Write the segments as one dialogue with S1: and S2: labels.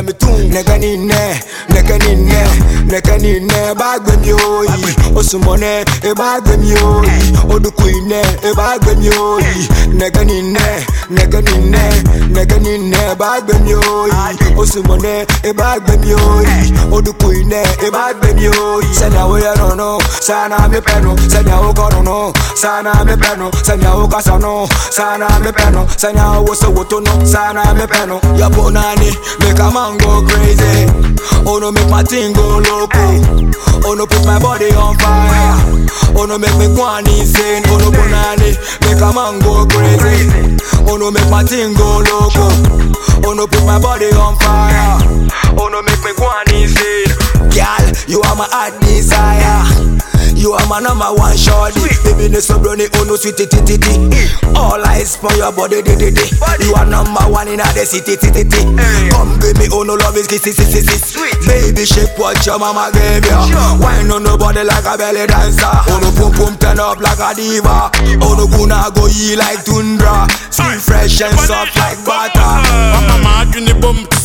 S1: Iska mi tun Nega ni ne Nega ni ne Nega ni ne Bagbe mi oyi. Osumone E bagbe mi oyi. Oduku ine E bagbe mi oyi. Nega ni ne Nega ni ne Nega ni ne Bagbe mi oyi. Osumone E bagbe mi oyi. Oduku ine E bagbe mi oyi. Senya we ya no no Sana mi peno Senya wo kono no Sana mi peno Senya wo kasa no Sana mi peno Senya wo so wo to no Sana mi peno Ya bonani Make a man go crazy. Oh no make my thing go loco. Oh no put my body on fire. Oh no make me go insane. Oh no bonani Make a man go crazy. Oh no make my thing go loco. Oh no put my body on fire my heart desire. You are my number one shorty. Baby, no so brony, oh no sweet titty titty All eyes for your body, di di di. You are number one in the city, titty titty Come give me, oh no love is kiss, kiss, kiss, kiss Baby, shake what your mama gave ya. Wine on nobody like a belly dancer. Oh no pum pum turn up like a diva. Oh no gonna go ye like tundra. Skin fresh and soft like butter.
S2: Mama ma adwene bom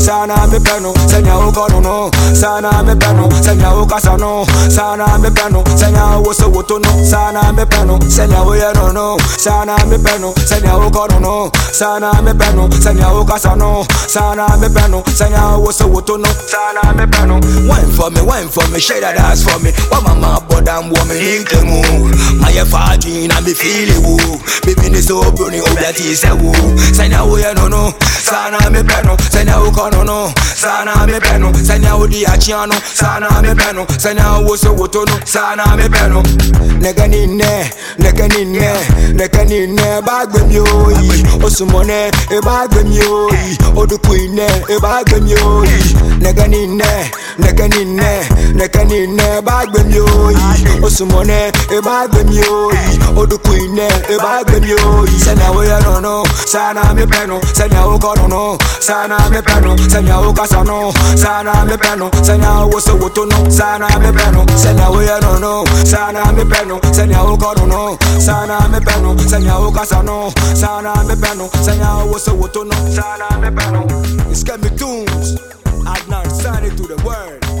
S1: Sana me peno Senya wo kono no. Sana me peno Senya wo kasa no. Sana me peno Senya wo so wo to no. Sana me peno Senya ya no no. Sana me peno Senya wo kono no. Sana me peno Senya wo kasa no. Sana me peno Senya wo so wo to no. Sana me peno Wine for me, wine for me, shake that ass for me. Wa mama bodam woman inkle mu Maya faji na me feel woo. Baby ni so bruni obya ti se woo. Senya ya no no. Sana me peno Senya wo kono no. Sana me peno Senya wo di achiano Sana me peno Senya wo so wo to no Sana me peno Nega ni ne Nega ni ne Nega ni ne Bagbe mi oyi Osumone E bagbe mi oyi. Oduku E bagbe mi oyi Nega ni ne Nega ni ne Nega ni ne Bagbe mi oyi Osumone E bagbe mi oyi Oduku ine E bagbe mi oyi no Sana me peno Senya wo kono no Sana me peno Senya wo kasa no Sana me peno Senya wo so wo to no Sana me peno Senya wo ya no no Sana me peno Senya wo kono no Sana me peno Senya wo kasa no Sana me peno Senya wo so wo to no Sana me peno It's me tunes Adnan Sani to the world